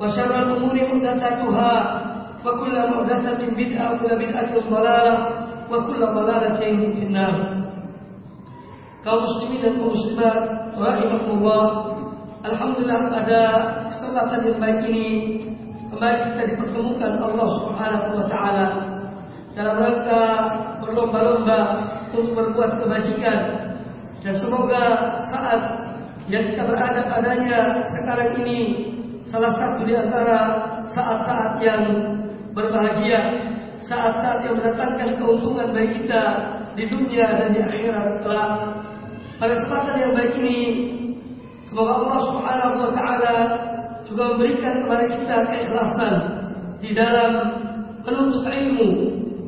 وشر الأمور محدثاتها وكل محدثة بدعة وكل بدعة ضلالة وكل ضلالة في النار kaum muslimin dan kaum muslimat rahimahullah Alhamdulillah pada kesempatan yang baik ini kembali kita dipertemukan Allah Subhanahu wa taala dalam rangka berlomba-lomba untuk berbuat kebajikan dan semoga saat yang kita berada padanya sekarang ini salah satu di antara saat-saat yang berbahagia, saat-saat yang mendatangkan keuntungan bagi kita di dunia dan di akhirat kelak. Pada kesempatan yang baik ini, semoga Allah Subhanahu wa taala juga memberikan kepada kita keikhlasan di dalam menuntut ilmu,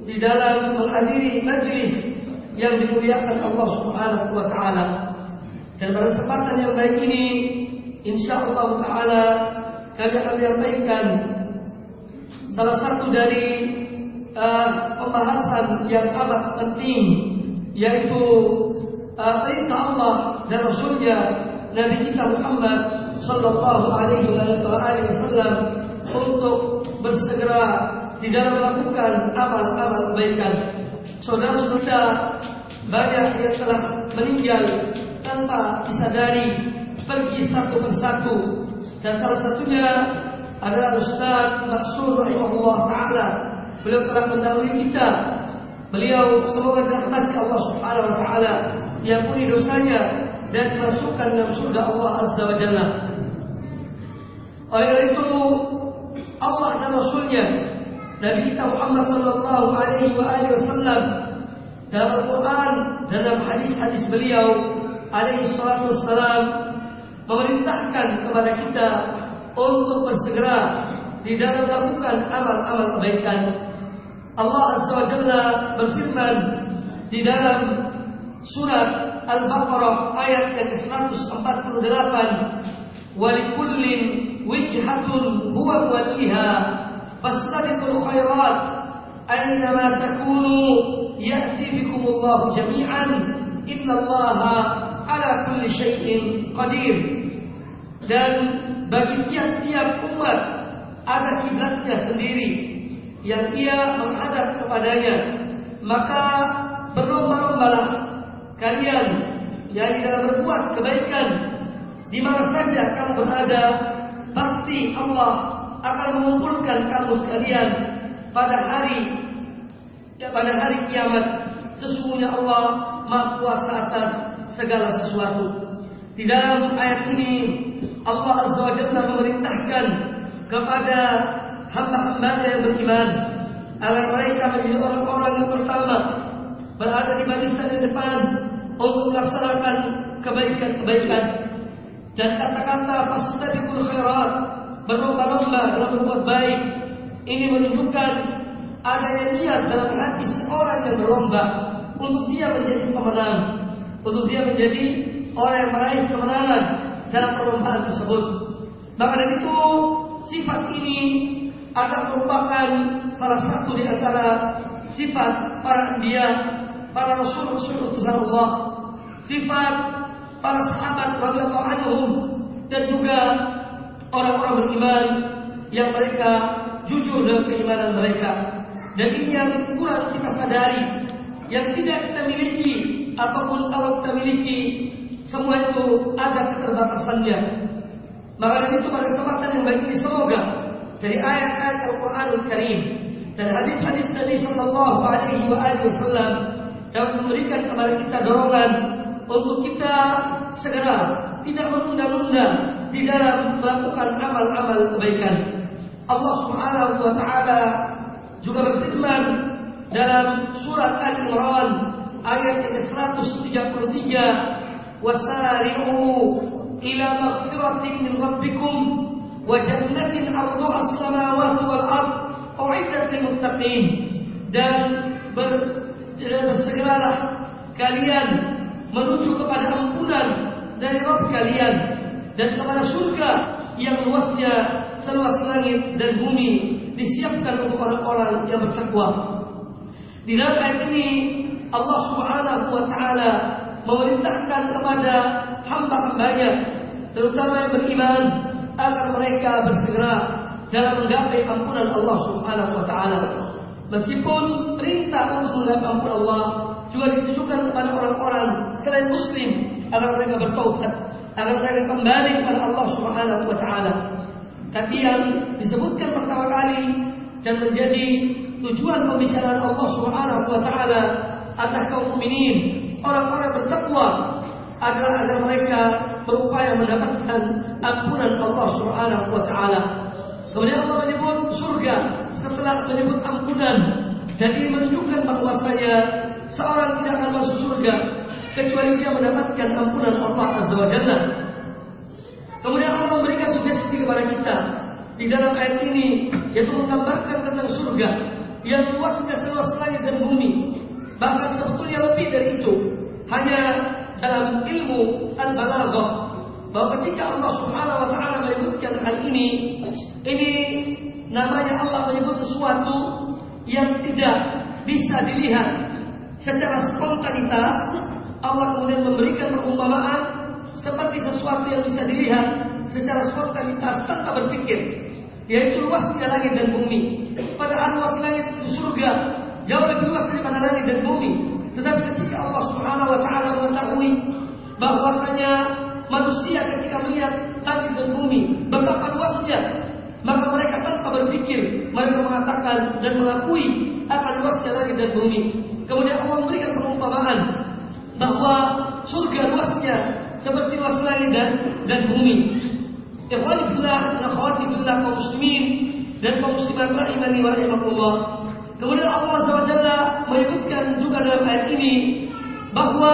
di dalam menghadiri majlis yang dimuliakan Allah Subhanahu wa taala. Dan pada kesempatan yang baik ini insyaallah taala kami akan menyampaikan salah satu dari uh, pembahasan yang amat penting yaitu uh, perintah Allah dan Rasulnya Nabi kita Muhammad Sallallahu Alaihi Wasallam untuk bersegera di dalam melakukan amal-amal kebaikan. Saudara-saudara banyak yang telah meninggal tanpa disadari pergi satu persatu dan salah satunya adalah Ustaz Maksud rahimahullah taala. Beliau telah mendahului kita. Beliau semoga dirahmati Allah Subhanahu wa taala. Diampuni dosanya dan dimasukkan dalam surga Allah Azza wa Jalla. Oleh itu Allah dan Rasulnya Nabi kita Muhammad sallallahu alaihi wa alihi wasallam dalam Al-Quran dan dalam hadis-hadis beliau alaihi salatu wassalam memerintahkan kepada kita untuk bersegera di dalam melakukan amal-amal kebaikan. Allah Azza wa Jalla berfirman di dalam surat Al-Baqarah ayat yang ke-148 walikullin wijhatun huwa waliha fastabiqul khairat aynama takunu ya'ti bikumullahu jami'an innallaha ala kulli syai'in qadir dan bagi tiap-tiap umat ada kiblatnya sendiri yang ia menghadap kepadanya maka berlomba-lombalah kalian yang dalam berbuat kebaikan di mana saja kamu berada pasti Allah akan mengumpulkan kamu sekalian pada hari ya, pada hari kiamat sesungguhnya Allah Maha Kuasa atas segala sesuatu. Di dalam ayat ini Allah Azza wa Jalla memerintahkan kepada hamba-hambanya yang beriman agar mereka menjadi orang-orang yang pertama berada di barisan yang depan untuk melaksanakan kebaikan-kebaikan. Dan kata-kata fastabiqul khairat berlomba-lomba dalam berbuat baik ini menunjukkan adanya niat dalam hati seorang yang berlomba untuk dia menjadi pemenang, untuk dia menjadi orang yang meraih kemenangan dalam perlombaan tersebut. Maka dari itu sifat ini akan merupakan salah satu di antara sifat para dia, para rasul-rasul utusan Allah, sifat para sahabat radhiyallahu anhum dan juga orang-orang beriman yang mereka jujur dalam keimanan mereka. Dan ini yang kurang kita sadari, yang tidak kita miliki ataupun kalau kita miliki semua itu ada keterbatasannya. Maka dari itu pada kesempatan yang baik ini semoga dari ayat-ayat Al-Quranul Karim dan hadis-hadis Nabi Sallallahu Alaihi Wasallam dapat memberikan kepada kita dorongan untuk kita segera tidak menunda-nunda di dalam melakukan amal-amal kebaikan. Allah Subhanahu wa taala juga berfirman dalam surat Ali Imran ayat yang ke-133 min rabbikum wa jannatin 'arduha as-samawati wal ard u'iddat lil muttaqin dan bersegeralah kalian menuju kepada ampunan dari Rabb kalian dan kepada surga yang luasnya seluas langit dan bumi disiapkan untuk orang-orang yang bertakwa. Di dalam ayat ini Allah Subhanahu wa taala memerintahkan kepada hamba-hambanya terutama yang beriman agar mereka bersegera dalam menggapai ampunan Allah Subhanahu wa taala. Meskipun perintah untuk menggapai ampunan Allah juga ditujukan kepada orang-orang selain muslim agar mereka bertaubat, agar mereka kembali kepada Allah Subhanahu wa taala. Tapi yang disebutkan pertama kali dan menjadi tujuan pembicaraan Allah Subhanahu wa taala adalah kaum mukminin, orang-orang bertakwa adalah agar mereka berupaya mendapatkan ampunan Allah Subhanahu wa taala. Kemudian Allah menyebut surga setelah menyebut ampunan dan ini menunjukkan bahwasanya seorang tidak akan masuk surga kecuali dia mendapatkan ampunan Allah Azza wa Jalla. Kemudian Allah memberikan sugesti kepada kita di dalam ayat ini yaitu menggambarkan tentang surga yang luasnya seluas langit dan bumi. Bahkan sebetulnya lebih dari itu. Hanya dalam ilmu al-balaghah bahwa ketika Allah Subhanahu wa taala menyebutkan hal ini, ini namanya Allah menyebut sesuatu yang tidak bisa dilihat secara spontanitas. Allah kemudian memberikan perumpamaan seperti sesuatu yang bisa dilihat secara spontanitas tanpa berpikir yaitu luasnya langit dan bumi. Padahal luas langit itu surga jauh lebih luas daripada langit dan bumi. Tetapi ketika Allah Subhanahu wa taala mengetahui bahwasanya manusia ketika melihat langit dan bumi betapa luasnya, maka mereka tanpa berpikir mereka mengatakan dan mengakui akan luasnya langit dan bumi. Kemudian Allah memberikan perumpamaan bahwa surga luasnya seperti luas langit dan dan bumi. Ikhwani fillah dan kaum muslimin dan kaum muslimat rahimani wa rahimakumullah. Kemudian Allah SWT menyebutkan juga dalam ayat ini bahwa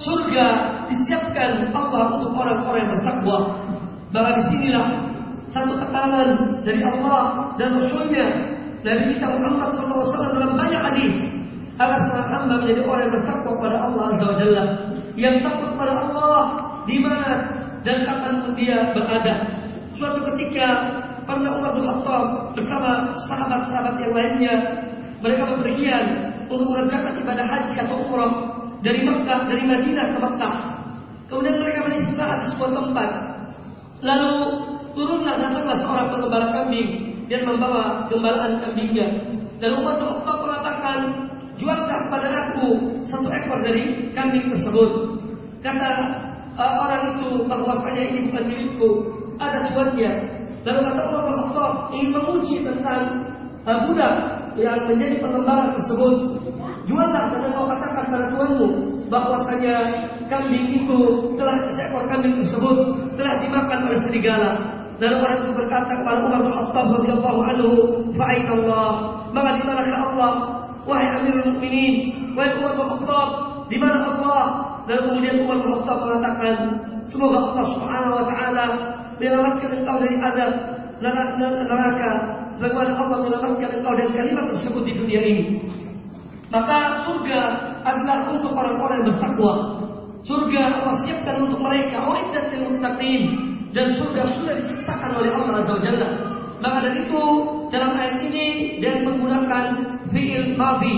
surga disiapkan Allah untuk orang-orang yang bertakwa. Bahwa di sinilah satu tekanan dari Allah dan Rasulnya Nabi kita Muhammad SAW dalam banyak hadis agar seorang hamba menjadi orang yang bertakwa kepada Allah Azza yang takut kepada Allah di mana dan kapan pun dia berada. Suatu ketika pernah Umar bin Khattab bersama sahabat-sahabat yang lainnya mereka bepergian untuk mengerjakan ibadah haji atau umrah dari Mekah dari Madinah ke Mekah. Kemudian mereka beristirahat di sebuah tempat. Lalu turunlah datanglah seorang pengembala kambing dan membawa gembalaan kambingnya. Dan Umar bin Khattab mengatakan, jualkah kepada aku satu ekor dari kambing tersebut. Kata uh, orang itu bahwasanya ini bukan milikku, ada tuannya. Lalu kata Umar bin Khattab ingin menguji tentang uh, budak yang menjadi pengembala tersebut. Juallah dan engkau katakan pada tuanmu bahwasanya kambing itu telah seekor kambing tersebut telah dimakan oleh serigala. Dan orang itu berkata kepada Umar bin Khattab radhiyallahu anhu, "Fa'aina Allah?" Maka di manakah Allah? Wahai Amirul Mukminin, wahai Umar bin Khattab, di mana Allah? Dan kemudian Umar bin Khattab mengatakan, semoga Allah Subhanahu wa taala menyelamatkan engkau dari azab neraka sebagaimana Allah menyelamatkan engkau dari kalimat tersebut di dunia ini. Maka surga adalah untuk orang-orang yang bertakwa. Surga Allah siapkan untuk mereka, muttaqin dan surga sudah diciptakan oleh Allah Azza wa Jalla. Maka dari itu dalam ayat ini dan menggunakan fi'il madhi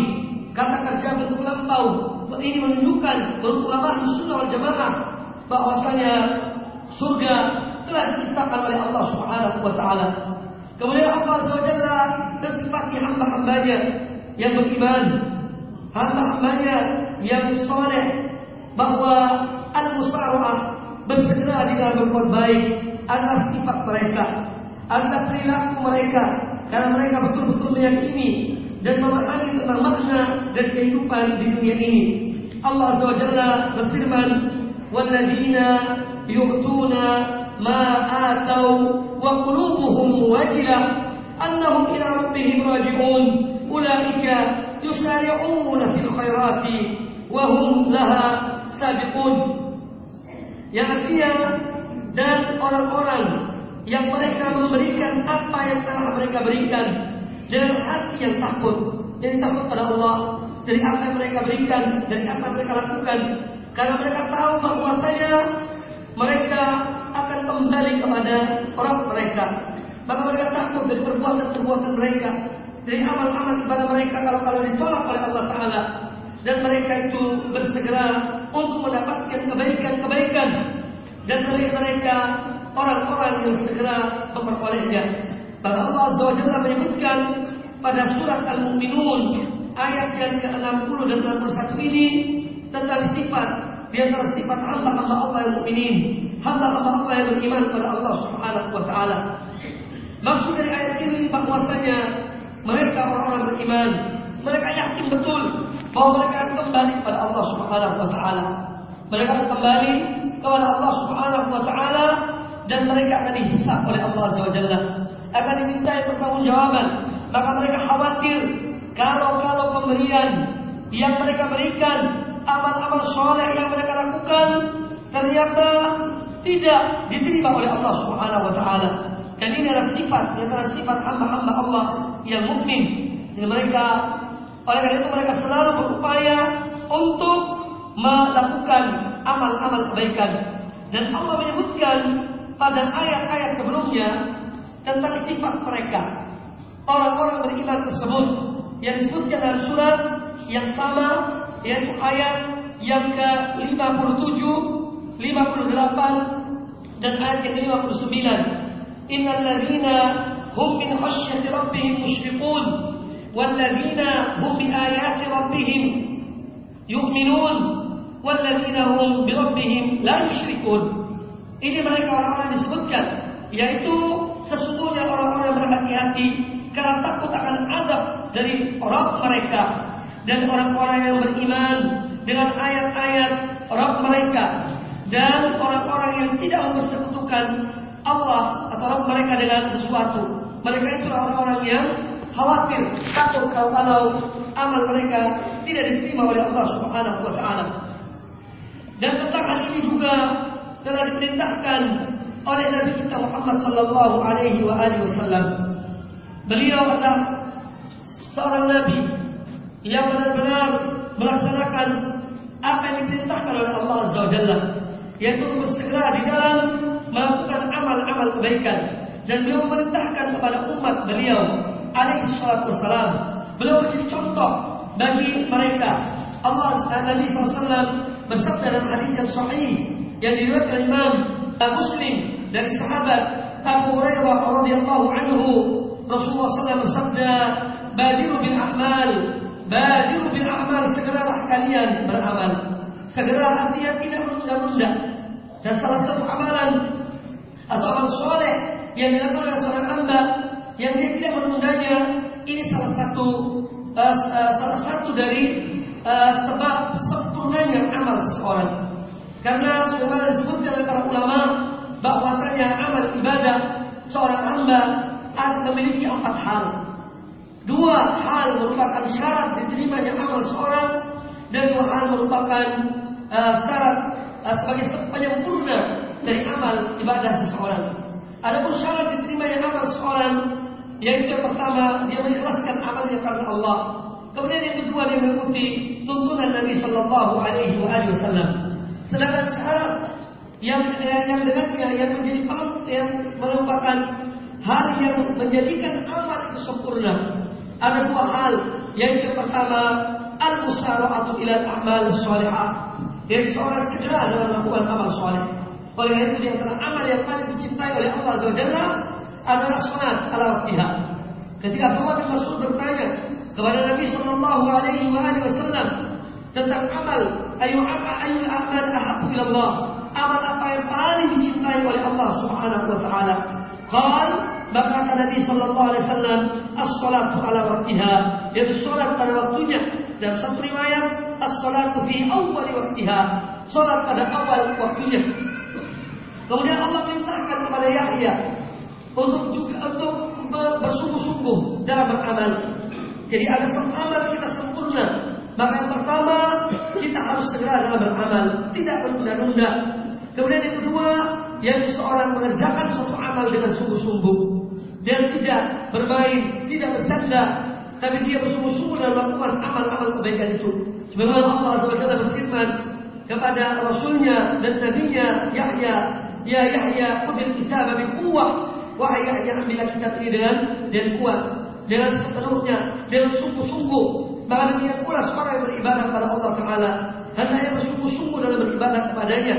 kata kerja bentuk lampau. Ini menunjukkan menurut ulama sunnah wal jamaah bahwasanya surga telah diciptakan oleh Allah Subhanahu wa taala. Kemudian Allah Jalla bersifati hamba-hambanya yang beriman, hamba-hambanya yang soleh, bahwa al-musara'ah bersegera di dalam berbuat baik adalah sifat mereka, adalah perilaku mereka karena mereka betul-betul meyakini dan memahami tentang makna dan kehidupan di dunia ini. Allah Jalla berfirman, "Walladzina yu'tuna ma atau wa qulubuhum wajilah annahum ila rabbihim raji'un." Ulaika yusari'una fil khairati wa hum laha sabiqun artinya dan orang-orang yang mereka memberikan apa yang telah mereka berikan dengan hati yang takut yang takut pada Allah dari apa yang mereka berikan dari apa yang mereka lakukan karena mereka tahu bahwasanya mereka kembali kepada orang mereka. Maka mereka takut dari perbuatan-perbuatan mereka dari amal-amal ibadah mereka kalau kalau ditolak oleh Allah Taala. Dan mereka itu bersegera untuk mendapatkan kebaikan-kebaikan. Dan mereka orang-orang yang segera memperolehnya. Bahkan Allah Azza menyebutkan pada surat Al-Mu'minun ayat yang ke-60 dan 61 ini tentang sifat di antara sifat hamba-hamba Allah yang mukminin, hamba-hamba Allah yang beriman pada Allah Subhanahu wa taala. Maksud dari ayat ini bahwasanya mereka orang-orang beriman, mereka yakin betul bahwa mereka akan kembali kepada Allah Subhanahu wa taala. Mereka akan kembali kepada Allah Subhanahu wa taala dan mereka akan dihisap oleh Allah Jalla. Akan diminta pertanggungjawaban. Maka mereka khawatir kalau-kalau pemberian yang mereka berikan, amal-amal soleh yang mereka lakukan ternyata tidak diterima oleh Allah Subhanahu wa taala. Dan ini adalah sifat, di antara sifat hamba-hamba Allah yang mukmin. Jadi mereka oleh karena itu mereka selalu berupaya untuk melakukan amal-amal kebaikan. Dan Allah menyebutkan pada ayat-ayat sebelumnya tentang sifat mereka. Orang-orang beriman tersebut yang disebutkan dalam surat yang sama yaitu ayat yang ke-57, 58 dan ayat yang ke-59. Innal ladzina hum min khasyati rabbihim musyfiqun wal ladzina hum bi ayati rabbihim yu'minun wal ladzina hum bi rabbihim la yusyrikun. Ini mereka orang-orang disebutkan yaitu sesungguhnya orang-orang yang berhati-hati karena takut akan adab dari orang mereka dan orang-orang yang beriman dengan ayat-ayat Rabb mereka dan orang-orang yang tidak mempersekutukan Allah atau orang mereka dengan sesuatu mereka itu orang-orang yang khawatir, takut kalau, amal mereka tidak diterima oleh Allah Subhanahu wa taala. Dan tentang hal ini juga telah diperintahkan oleh Nabi kita Muhammad sallallahu alaihi wa alihi wasallam. Beliau adalah seorang nabi yang benar-benar melaksanakan apa yang diperintahkan oleh Allah Azza wa Jalla, yaitu bersegera di dalam melakukan amal-amal kebaikan dan beliau memerintahkan kepada umat beliau alaihi salatu wassalam. Beliau menjadi contoh bagi mereka. Allah Nabi SAW bersabda dalam hadis yang sahih yang diriwayatkan Imam Muslim dari sahabat Abu Hurairah radhiyallahu anhu Rasulullah SAW bersabda badiru bil a'mal badiru bil a'mal segeralah kalian beramal segera artinya tidak menunda-nunda dan salah satu amalan atau amal soleh yang dilakukan oleh seorang hamba yang dia tidak menundanya ini salah satu uh, salah satu dari uh, sebab sempurnanya amal seseorang. Karena sebagaimana disebutkan oleh para ulama bahwasanya amal ibadah seorang hamba akan memiliki empat hal. Dua hal merupakan syarat diterimanya amal seorang dan dua hal merupakan uh, syarat sebagai penyempurna dari amal ibadah seseorang. Adapun syarat diterimanya amal seorang yaitu yang pertama dia mengikhlaskan amalnya karena Allah. Kemudian yang kedua dia mengikuti tuntunan Nabi Shallallahu Alaihi Wasallam. Sedangkan syarat yang yang dengannya yang menjadi yang merupakan hal yang menjadikan amal itu sempurna. Ada dua hal. Yang yang pertama, al-musara'atu ila al-amal salihah. Yang seorang segera dalam melakukan amal soleh. Oleh karena itu di antara amal yang paling dicintai oleh Allah Azza adalah salat ala waktiha. Ketika Abdullah bin Mas'ud bertanya kepada Nabi Shallallahu Alaihi Wasallam tentang amal, ayu apa ayu amal ahabu Allah, amal apa yang paling dicintai oleh Allah Subhanahu Wa Taala? Qal maka kata Nabi Shallallahu Alaihi Wasallam as-salatu ala waktiha, yaitu salat pada waktunya. Dalam satu riwayat as-salatu fi awal waktiha, salat pada awal waktunya. Kemudian Allah perintahkan kepada Yahya untuk juga untuk bersungguh-sungguh dalam beramal. Jadi ada amal kita sempurna. Maka yang pertama kita harus segera dalam beramal, tidak menunda-nunda. Kemudian yang kedua, yaitu seorang mengerjakan suatu amal dengan sungguh-sungguh dan tidak bermain, tidak bercanda, tapi dia bersungguh-sungguh dalam melakukan amal-amal kebaikan itu. Sebagaimana Allah Jalla berfirman kepada Rasulnya dan Nabinya Yahya Ya Yahya, khudil kitab bil quwwah. Wahai Yahya, ambillah kitab ini dengan dan kuat. Jangan sepenuhnya, jangan sungguh-sungguh. Maka demikian pula seorang yang beribadah kepada Allah Taala hendaknya bersungguh-sungguh dalam beribadah kepadanya.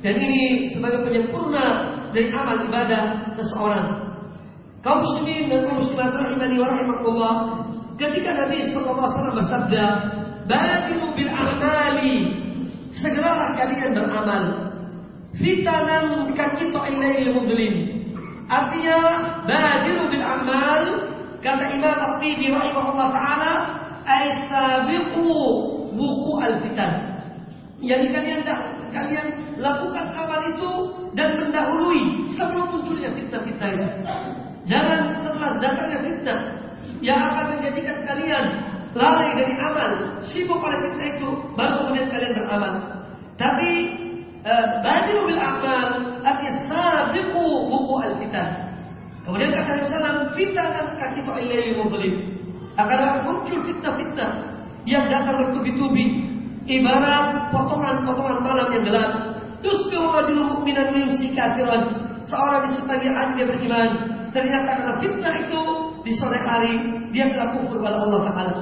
Dan ini sebagai penyempurna dari amal ibadah seseorang. Kaum muslimin dan kaum muslimat rahimani wa rahimakumullah, ketika Nabi wasallam bersabda, "Badiru bil a'mali." Segeralah kalian beramal fitanan kakito ilail mudlim. Artinya badiru bil amal kata Imam At-Tibi rahimahullah taala ay sabiqu buku al fitan. Jadi kalian kalian lakukan amal itu dan mendahului sebelum munculnya fitnah-fitnah itu. Jangan setelah datangnya fitnah yang akan menjadikan kalian lalai dari amal, sibuk oleh fitnah itu, baru kemudian kalian beramal. Tapi badiru bil a'mal artinya sabiqu buku al-fitan. Kemudian kata Nabi Sallam, fitanan kaki ilaili mublim. Akan muncul fitnah-fitnah yang datang bertubi-tubi, ibarat potongan-potongan malam yang gelap. Yusbihu rajulun mu'minan yumsi kafiran. Seorang di sebagian dia beriman, ternyata karena fitnah itu di sore hari dia telah kufur kepada Allah Taala.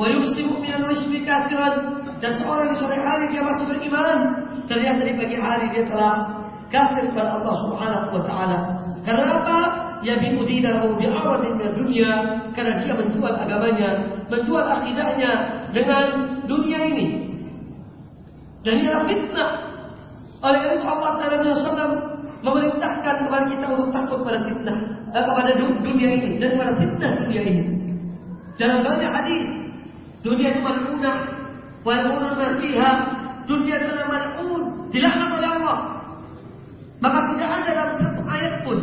Wa yumsi mu'minan yusbi kafiran dan seorang di sore hari dia masih beriman, ternyata di pagi hari dia telah kafir kepada Allah Subhanahu wa taala. Karena apa? Ya bi udinahu bi min dunia karena dia menjual agamanya, menjual akidahnya dengan dunia ini. Dan ini adalah fitnah. Oleh itu Allah Taala SAW memerintahkan kepada kita untuk takut pada fitnah, eh, kepada dunia ini dan pada fitnah dunia ini. Dalam banyak hadis, dunia itu malunah, ma fiha, dunia adalah malun, dilaknat oleh Allah. Maka tidak ada dalam satu ayat pun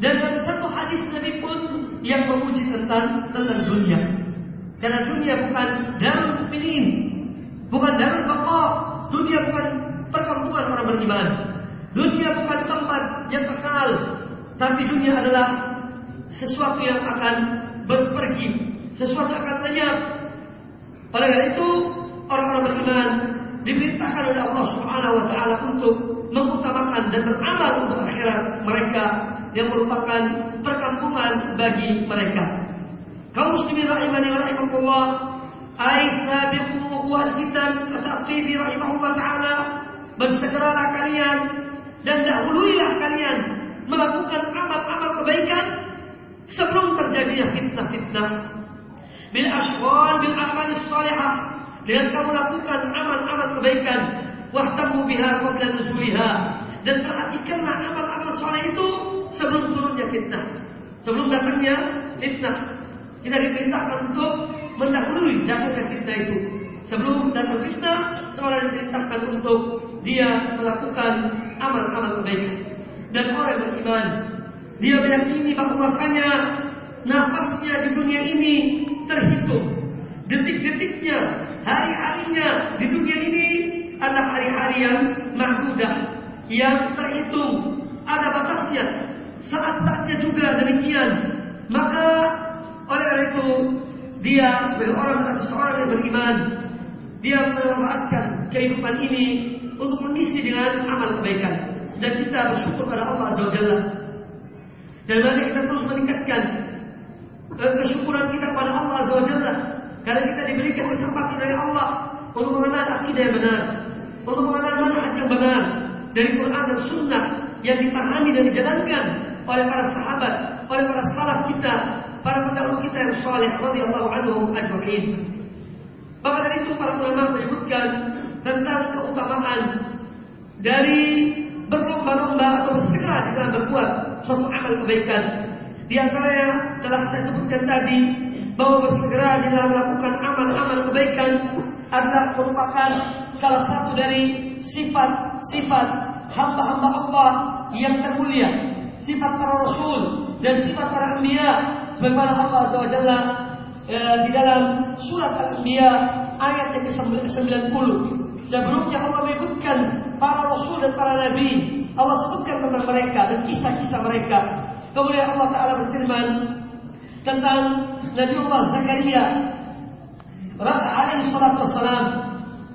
dan dalam satu hadis Nabi pun yang memuji tentang tentang dunia. Karena dunia bukan darul mukminin, bukan darul baqa. Dunia bukan perkampungan orang beriman. Dunia bukan tempat yang kekal, tapi dunia adalah sesuatu yang akan berpergi, sesuatu yang akan lenyap. Oleh karena itu, orang-orang beriman diperintahkan oleh Allah Subhanahu wa taala untuk mengutamakan dan beramal untuk akhirat mereka yang merupakan perkampungan bagi mereka. Kaum muslimin rahimani wa rahimakumullah, ai sabiqu wal fitan kata rahimahullah taala, bersegeralah kalian dan dahuluilah kalian melakukan amal-amal kebaikan sebelum terjadinya fitnah-fitnah. Bil ashwal bil amal salihah dengan kamu lakukan amal-amal kebaikan. Wahtamu biha qabla nuzuliha dan perhatikanlah amal-amal soleh itu sebelum turunnya fitnah. Sebelum datangnya fitnah. Kita diperintahkan untuk mendahului datangnya fitnah itu. Sebelum datang fitnah seorang diperintahkan untuk dia melakukan amal-amal kebaikan. Dan orang beriman dia meyakini bahwasanya nafasnya di dunia ini terhitung detik-detiknya hari-harinya di dunia ini adalah hari-hari yang mahdudah, yang terhitung, ada batasnya. Saat-saatnya juga demikian. Maka oleh karena itu dia sebagai orang atau seorang yang beriman, dia memanfaatkan kehidupan ini untuk mengisi dengan amal kebaikan dan kita bersyukur pada Allah Azza wa Jalla. Dan mari kita terus meningkatkan kesyukuran kita kepada Allah Azza Jalla karena kita diberikan kesempatan dari Allah untuk mengenal akidah yang benar, untuk mengenal manhaj yang benar dari Quran dan Sunnah yang dipahami dan dijalankan oleh para sahabat, oleh para salaf kita, para pendahulu kita yang saleh radhiyallahu anhum ajma'in. Maka dari itu para ulama menyebutkan tentang keutamaan dari berlomba-lomba atau bersegera dalam berbuat suatu amal kebaikan. Di antaranya telah saya sebutkan tadi bahwa bersegera dalam melakukan amal-amal kebaikan adalah merupakan salah satu dari sifat-sifat hamba-hamba Allah yang termulia, sifat para rasul dan sifat para anbiya sebagaimana Allah Azza wa Jalla eh, di dalam surat Al-Anbiya ayat yang ke-90. Sebelumnya Allah menyebutkan para rasul dan para nabi. Allah sebutkan tentang mereka dan kisah-kisah mereka. Kemudian Allah Ta'ala berfirman tentang Nabi Allah Zakaria alaihi salatu wassalam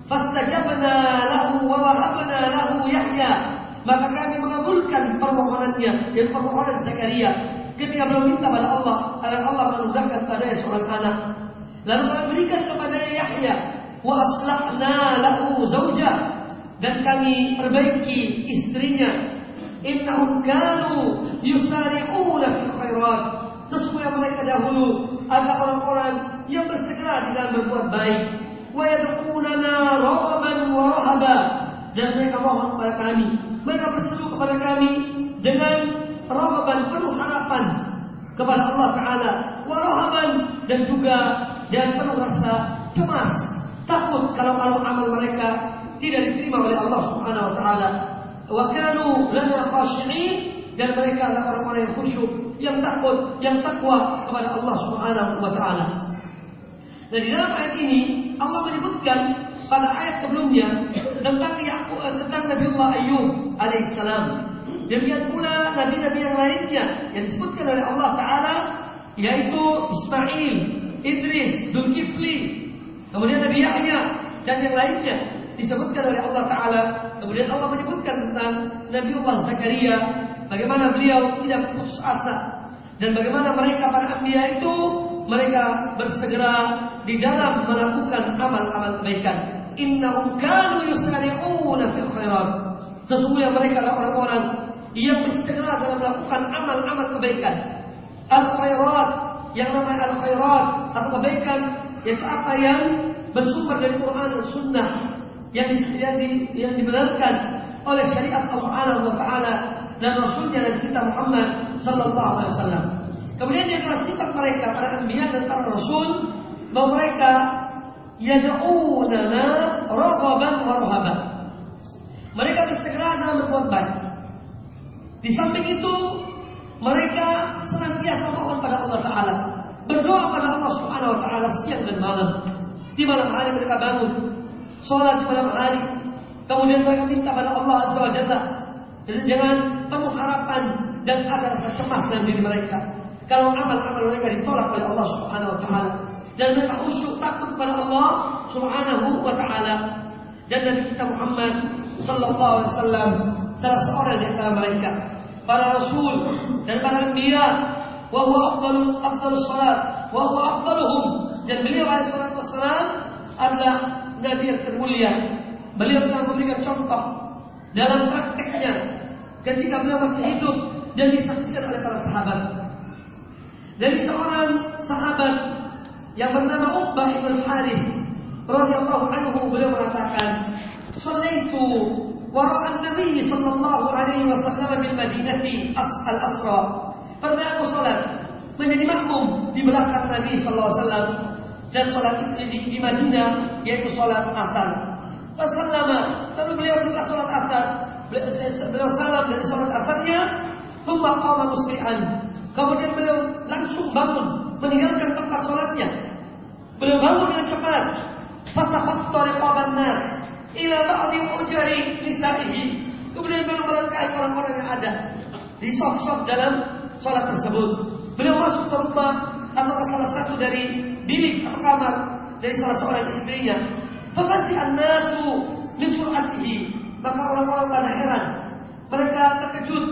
fastajabna lahu wa wahabna lahu Yahya. Maka kami mengabulkan permohonannya dan permohonan Zakaria ketika beliau minta pada Allah agar Allah menudahkan padanya seorang anak. Lalu kami berikan kepadanya Yahya wa aslahna lahu zaujah dan kami perbaiki istrinya innahum kanu yusari'una fil khairat. Sesungguhnya mereka dahulu adalah orang-orang yang bersegera di dalam berbuat baik. Wa yad'unana raghaban wa rahaba. Dan mereka mohon kepada kami mereka berseru kepada kami dengan raghaban penuh harapan kepada Allah taala. Wa dan juga dan penuh rasa cemas takut kalau amal-amal mereka tidak diterima oleh Allah Subhanahu wa taala wa kanu lana khashi'in dan mereka adalah orang-orang yang khusyuk, yang takut, yang takwa kepada Allah Subhanahu wa taala. Dan di dalam ayat ini Allah menyebutkan pada ayat sebelumnya tentang Yakub tentang Nabi Allah Ayub alaihissalam. Demikian pula nabi-nabi yang lainnya yang disebutkan oleh Allah Taala yaitu Ismail, Idris, Zulkifli, kemudian Nabi Yahya dan yang lainnya disebutkan oleh Allah Taala. Kemudian Allah menyebutkan tentang Nabi Allah Zakaria bagaimana beliau tidak putus asa dan bagaimana mereka para anbiya itu mereka bersegera di dalam melakukan amal-amal kebaikan. Innahum kanu yusari'una. Sesungguhnya mereka adalah orang-orang yang bersegera dalam melakukan amal-amal kebaikan. Al-khairat yang namanya al-khairat atau kebaikan yaitu apa yang bersumber dari Quran dan Sunnah yang, yang, yang dibenarkan oleh syariat Allah Subhanahu wa taala dan Rasulnya Nabi kita Muhammad Sallallahu Alaihi Wasallam. Kemudian dia telah sifat mereka para anbiya dan para rasul bahwa mereka yad'unana raghaban wa rahaban. Mereka bersegera dalam berbuat baik. Di samping itu mereka senantiasa mohon pada Allah Taala, berdoa pada Allah Subhanahu Wa Taala siang dan malam. Di malam hari mereka bangun, sholat di malam hari, kemudian mereka minta pada Allah Azza wa Jalla. Dengan penuh harapan dan ada rasa cemas dalam diri mereka. Kalau amal-amal mereka ditolak oleh Allah Subhanahu wa taala. Dan mereka khusyuk takut kepada Allah Subhanahu wa taala. Dan Nabi kita Muhammad sallallahu alaihi wasallam salah seorang di antara mereka para rasul dan para anbiya wa huwa afdalul afdalus salat wa huwa afdaluhum. Dan beliau alaihi salatu wasallam adalah nabi yang termulia beliau telah memberikan contoh dalam prakteknya ketika beliau masih hidup dan disaksikan oleh para sahabat. Dari seorang sahabat yang bernama Uqbah bin Harith radhiyallahu anhu beliau mengatakan, "Shallaitu wara'a Nabi sallallahu alaihi wasallam bil Madinati al-Asra." Pernah aku salat menjadi makmum di belakang Nabi sallallahu alaihi wasallam dan salat di, di Madinah yaitu salat asar. Wasallama lalu beliau setelah salat asar beliau salam dari salat asarnya, thumma qama musri'an. Kemudian beliau langsung bangun meninggalkan tempat salatnya. Beliau bangun dengan cepat. Fatakhatta riqaban nas ila ba'di ujari nisa'ihi. Kemudian beliau melangkahi orang-orang yang ada di saf-saf dalam salat tersebut. Beliau masuk ke rumah atau ke salah satu dari bilik atau kamar dari salah seorang istrinya. Fakasi an-nasu min sur'atihi maka orang-orang pada heran. Mereka terkejut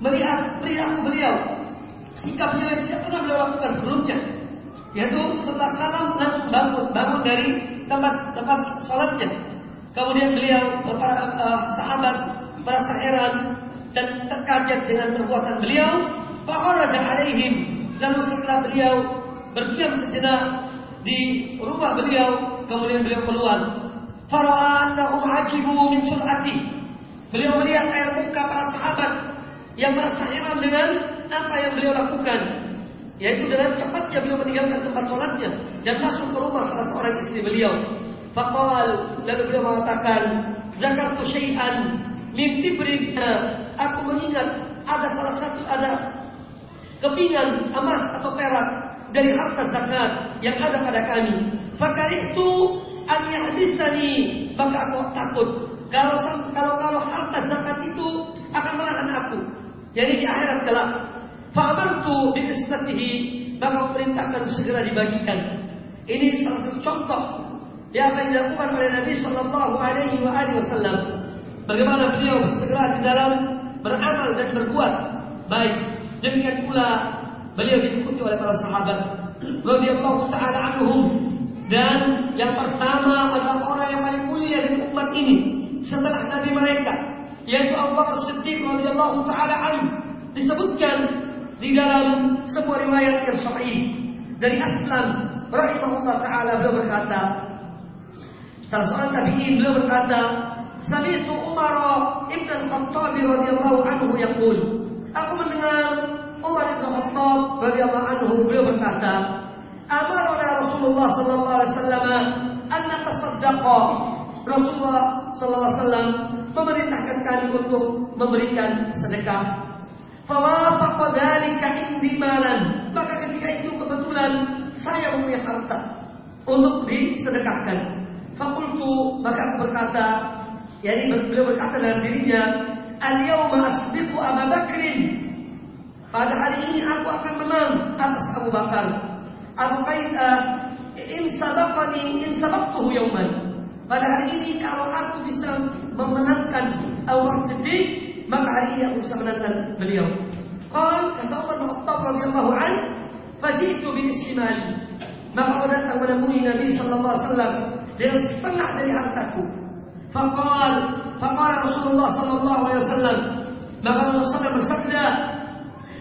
melihat perilaku beliau sikap yang tidak pernah beliau lakukan sebelumnya. Yaitu setelah salam langsung bangun, bangun dari tempat tempat sholatnya. Kemudian beliau para uh, sahabat merasa heran dan terkaget dengan perbuatan beliau. Fa'araja alaihim. Lalu setelah beliau berdiam sejenak di rumah beliau, kemudian beliau keluar. Fara'annahum ajibu min sur'atih. Beliau melihat air muka para sahabat yang merasa heran dengan apa yang beliau lakukan. Yaitu dengan cepatnya beliau meninggalkan tempat sholatnya dan masuk ke rumah salah seorang istri beliau. Faqal lalu beliau mengatakan, Zakartu syai'an mimpi berita. Aku mengingat ada salah satu ada kepingan emas atau perak dari harta zakat yang ada pada kami. itu an yahdisani maka aku takut kalau kalau kalau harta zakat itu akan menahan aku. Jadi di akhirat kelak Fa'amartu biqismatihi maka perintahkan segera dibagikan. Ini salah satu contoh yang akan dilakukan oleh Nabi Shallallahu Alaihi Wasallam. Bagaimana beliau segera di dalam beramal dan berbuat baik. Demikian pula beliau diikuti oleh para sahabat. Radhiyallahu taala anhum. Dan yang pertama adalah orang yang paling mulia dari umat ini setelah nabi mereka yaitu Abu Bakar Siddiq radhiyallahu taala anhu disebutkan di dalam sebuah riwayat yang sahih dari Aslam rahimahullah taala beliau berkata salah seorang tabi'in beliau berkata Sami'tu Umar ibn al-Khattab radhiyallahu anhu yaqul aku mendengar Umar ibn al-Khattab radhiyallahu anhu beliau berkata amarna Rasulullah sallallahu alaihi wasallam an natasaddaqa Rasulullah sallallahu alaihi wasallam memerintahkan kami untuk memberikan sedekah Fawafaqa dzalika indi malan. Maka ketika itu kebetulan saya mempunyai harta untuk disedekahkan. Fakultu maka aku berkata, yakni beliau berkata dalam dirinya, Al-yawma asbiqu Abu Bakrin. Pada hari ini aku akan menang atas Abu Bakar. Abu Qaidah in sabaqani in sabaqtuhu yawman. Pada hari ini kalau aku bisa memenangkan Abu Bakar Siddiq, maka hari ini aku bisa menantang beliau. Qal kata Umar bin Khattab radhiyallahu an, fajitu bi shimali. Maka aku datang menemui Nabi sallallahu alaihi wasallam dengan setengah dari hartaku. Faqal, faqala Rasulullah sallallahu alaihi wasallam, maka Rasulullah bersabda,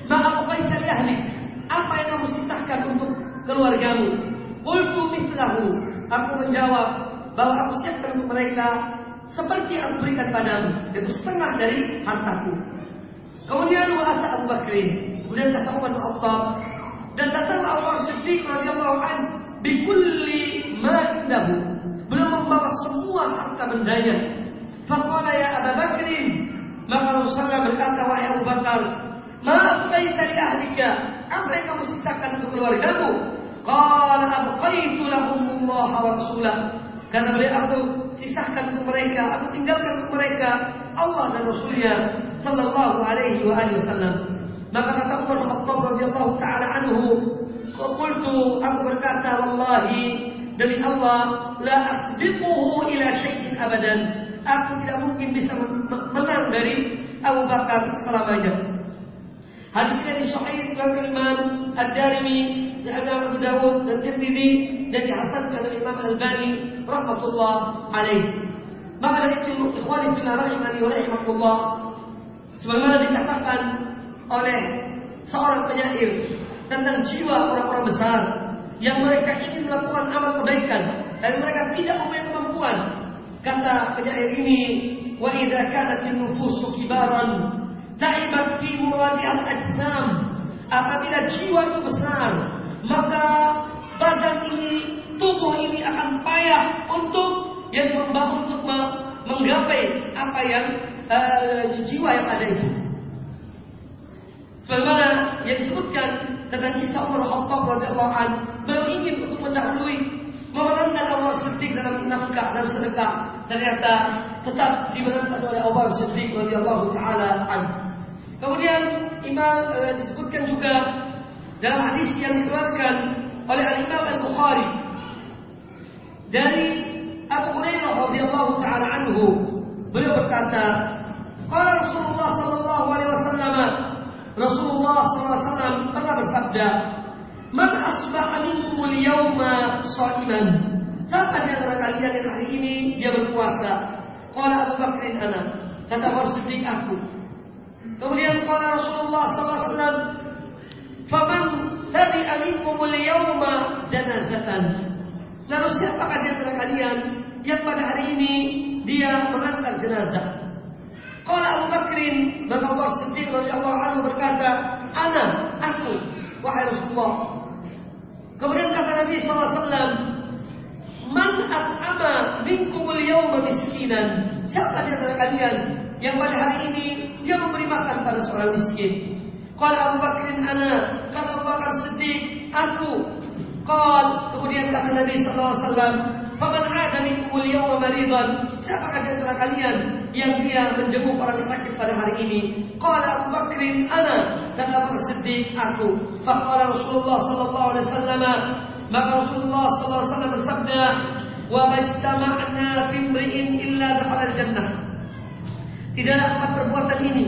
"Ma abqaita li ahlik?" Apa yang kamu sisahkan untuk keluargamu? Qultu mithlahu. Aku menjawab bahwa aku siapkan untuk mereka seperti aku berikan padamu, yaitu setengah dari hartaku. Kemudian wa'ata Abu Bakrin, kemudian kata Umar bin Khattab, dan datanglah Allah Siddiq radhiyallahu an bikulli ma indahu. Beliau membawa semua harta bendanya. Faqala ya Abu Bakrin, maka Rasulullah berkata wahai Abu Bakar, "Ma baita li ahlika?" Apa yang kamu sisakan untuk keluargamu? Qala abqaitu lahum Allah wa rasulah. Karena beliau aku sisahkan untuk mereka, aku tinggalkan untuk mereka Allah dan Rasulnya Sallallahu Alaihi Wasallam. Maka kata Umar Khattab radhiyallahu taala anhu, "Qultu aku berkata, wallahi demi Allah, la asbiquhu ila syai'in abadan." Aku tidak mungkin bisa menang dari Abu Bakar selamanya. Hadis ini sahih dari Imam Ad-Darimi, Imam Abu Dawud dan Tirmidzi dan dihasankan oleh Imam Al-Albani rahmatullah alaih. Maka dari itu ikhwani fillah rahimani wa rahimakumullah sebagaimana dikatakan oleh seorang penyair tentang jiwa orang-orang besar yang mereka ingin melakukan amal kebaikan dan mereka tidak mempunyai kemampuan. Kata penyair ini, wa idza kanat nufusu kibaran ta'ibat fi al ajsam. Apabila jiwa itu besar, maka badan ini tubuh ini akan payah untuk yang membangun untuk menggapai apa yang uh, jiwa yang ada itu. Sebagaimana yang disebutkan tentang kisah Umar Khattab radhiyallahu an, beliau ingin untuk mendahului memenangkan awal Siddiq dalam nafkah dan sedekah, ternyata tetap dimenangkan oleh awal Siddiq radhiyallahu taala an. Kemudian Imam uh, disebutkan juga dalam hadis yang dikeluarkan oleh Al Imam Al Bukhari dari Abu Hurairah radhiyallahu taala anhu beliau berkata qala Rasulullah sallallahu alaihi wasallam Rasulullah SAW pernah bersabda, Man asbaha minkumul yawma sha'iman. Siapa di antara kalian yang hari ini dia berpuasa? Qala Abu Bakrin ana. Kata Abu Siddiq aku. Kemudian qala Rasulullah SAW, Faman tabi'a minkumul yawma janazatan. Lalu siapakah di antara kalian yang pada hari ini dia mengantar jenazah? Qala Abu Bakrin, maka Abu Siddiq radhiyallahu anhu berkata, "Ana, aku, wahai Rasulullah." Kemudian kata Nabi SAW, Man at'ama minkumul yawma miskinan. Siapa di antara kalian yang pada hari ini dia memberi makan pada seorang miskin? Kalau Abu Bakrin ana, kata Abu Bakar Siddiq, aku. Qal, kemudian kata Nabi SAW, Faman ada minkumul yawma maridan. Siapakah di antara kalian yang dia menjenguk orang sakit pada hari ini? Qala Abu Bakrin ana dan Abu Siddiq aku. Faqala Rasulullah sallallahu alaihi wasallam maka Rasulullah sallallahu alaihi wasallam bersabda, "Wa majtama'na fi imri'in illa dakhala jannah." Tidaklah empat perbuatan ini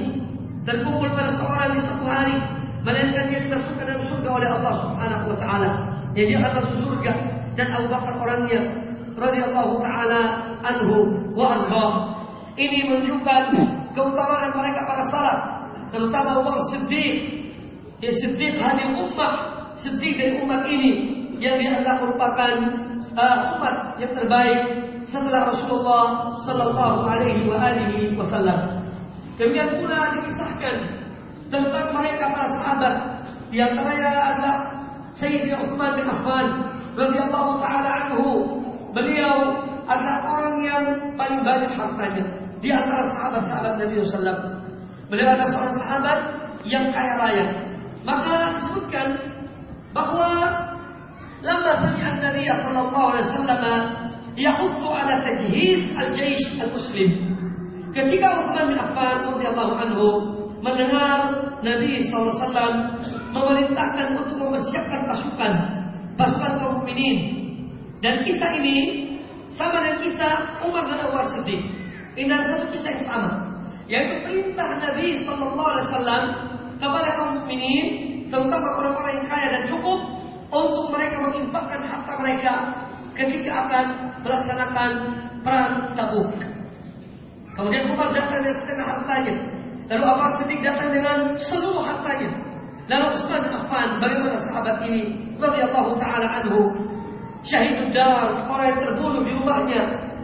terkumpul pada seorang di satu hari melainkan dia dimasukkan dalam surga oleh Allah Subhanahu wa taala. Jadi akan masuk surga dan Abu Bakar orangnya radhiyallahu taala anhu wa arda. Ini menunjukkan keutamaan mereka para salaf, terutama Bakar Siddiq. Ya Siddiq hadil ummah, Siddiq dari umat ini yang dianggap merupakan uh, umat yang terbaik setelah Rasulullah sallallahu alaihi wasallam. Demikian pula dikisahkan tentang mereka para sahabat di antaranya adalah Sayyidina Utsman bin Affan radhiyallahu taala anhu Beliau adalah orang yang paling banyak hartanya di antara sahabat-sahabat Nabi SAW. Beliau adalah seorang sahabat yang kaya raya. Maka disebutkan bahwa lama sami'an Nabi sallallahu alaihi wasallam yahutsu ala tajhiz al-jaysh al-muslim. Ketika Uthman bin Affan radhiyallahu anhu mendengar Nabi SAW memerintahkan untuk mempersiapkan pasukan, pasukan kaum mukminin dan kisah ini sama dengan kisah Umar dan Abu Siddiq. Ini adalah satu kisah yang sama, yaitu perintah Nabi Shallallahu Alaihi Wasallam kepada kaum mukminin, terutama orang-orang yang kaya dan cukup, untuk mereka menginfakkan harta mereka ketika akan melaksanakan perang Tabuk. Kemudian Umar datang dengan setengah hartanya, lalu Abu Siddiq datang dengan seluruh hartanya. Lalu Utsman bin Affan, bagaimana sahabat ini radhiyallahu taala anhu syahid dar, orang yang terbunuh di rumahnya.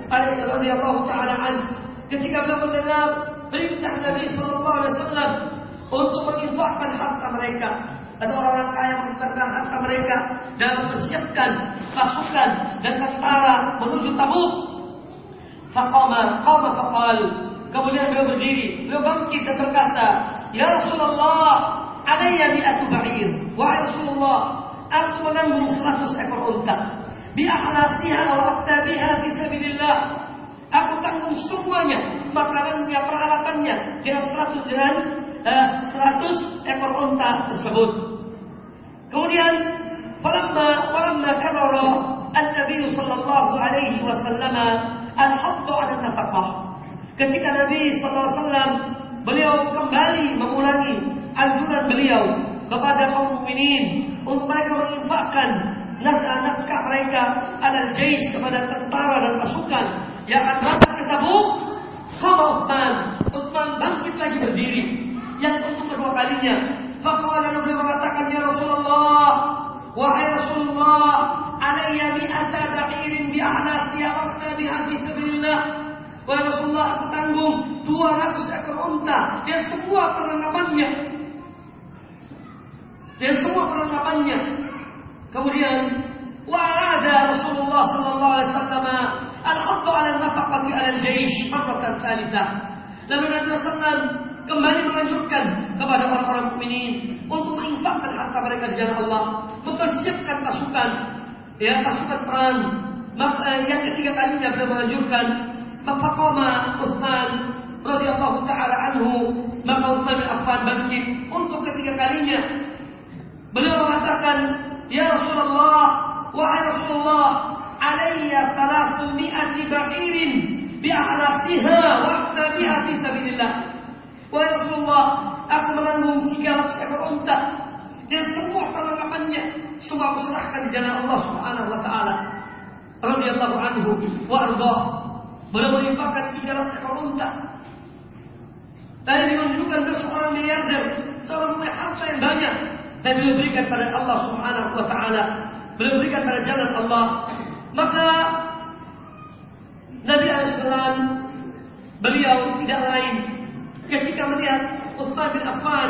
Radhiyallahu taala an ketika beliau mendengar perintah Nabi sallallahu alaihi wasallam untuk menginfakkan harta mereka. Ada orang-orang kaya menginfakkan harta mereka dan mempersiapkan pasukan dan tentara menuju Tabuk. Faqama, qama faqal. Kemudian beliau berdiri, beliau bangkit dan berkata, "Ya Rasulullah, alayya mi'atu ba'ir." Wahai Rasulullah, aku menanggung 100 ekor unta bi'ahlasiha wa aktabiha bisabilillah. Aku tanggung semuanya, makanannya, peralatannya dengan 100 dengan eh, 100 ekor unta tersebut. Kemudian falamma falamma karara an-nabi sallallahu alaihi wasallam al-hadd 'ala nafaqah. Ketika Nabi sallallahu alaihi wasallam beliau kembali mengulangi anjuran beliau kepada kaum mukminin untuk mereka menginfakkan nafkah mereka adalah jais kepada tentara dan pasukan yang akan berangkat ke Tabuk. Kama Uthman, Uthman bangkit lagi berdiri. Yang untuk kedua kalinya, Faqala Nabi mengatakan ya Rasulullah, wahai Rasulullah, alayya mi'ata da'irin bi'ahlasiya wa biha fi sabilillah. Wahai Rasulullah, aku tanggung 200 ekor unta dan semua perlengkapannya. Dan semua perlengkapannya Kemudian wa'ada Rasulullah sallallahu alaihi wasallam al-hadd 'ala an-nafaqati 'ala al-jaysh marratan tsalitsah. Lalu Nabi sallallahu kembali menganjurkan kepada orang-orang mukminin untuk menginfakkan harta mereka di jalan Allah, mempersiapkan pasukan, ya pasukan perang. Maka yang ketiga kalinya beliau menganjurkan Faqama Uthman radhiyallahu taala anhu maka Uthman bin Affan bangkit untuk ketiga kalinya beliau mengatakan Ya Rasulullah, wahai Rasulullah, alayya salatu mi'ati ba'irin bi'alasiha wa aktabiha fi sabilillah. Wahai Rasulullah, aku menanggung 300 ekor unta dan semua perlengkapannya semua berserahkan di jalan Allah Subhanahu wa taala. Radhiyallahu anhu wa arda. Beliau menginfakkan 300 ekor unta. Dan ini menunjukkan beliau seorang miliarder, seorang punya harta yang banyak. Dan beliau berikan pada Allah Subhanahu wa taala. Beliau berikan pada jalan Allah. Maka Nabi Alaihissalam beliau tidak lain ketika melihat Utsman bin Affan